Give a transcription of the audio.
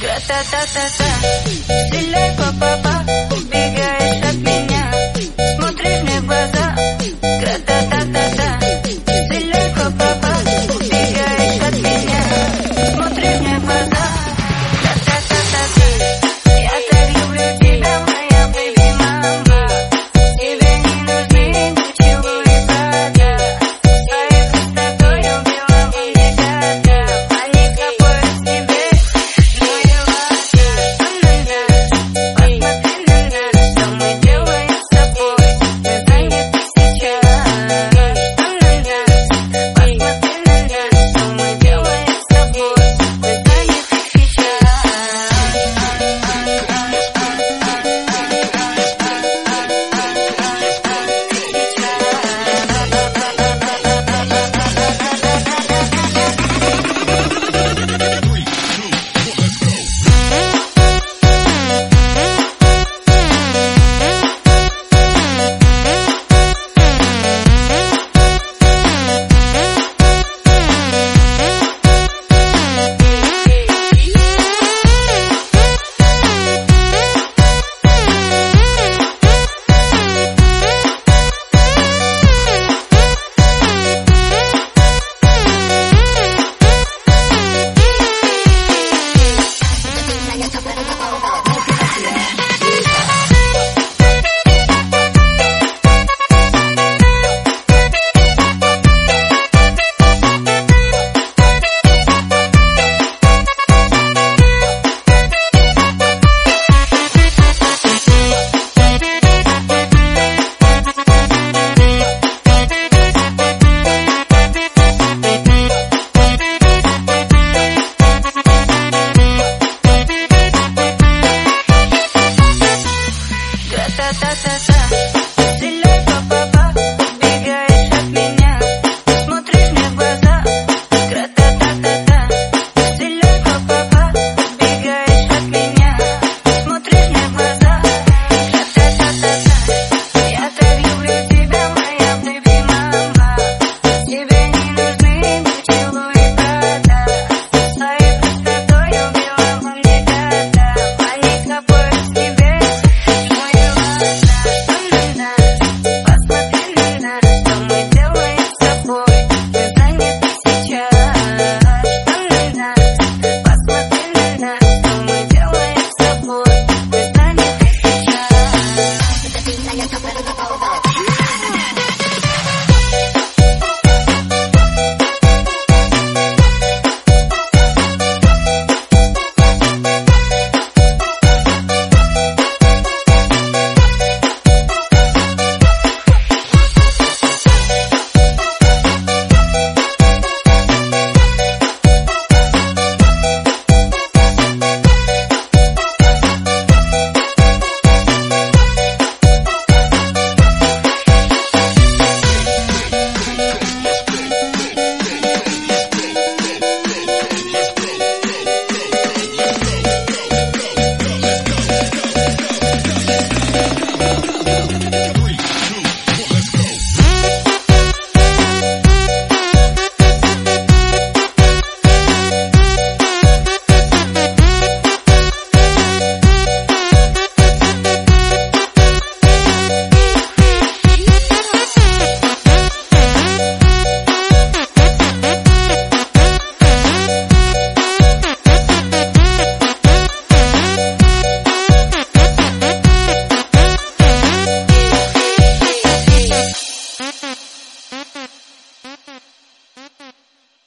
Grata ta ta ta, dile pa pa pa.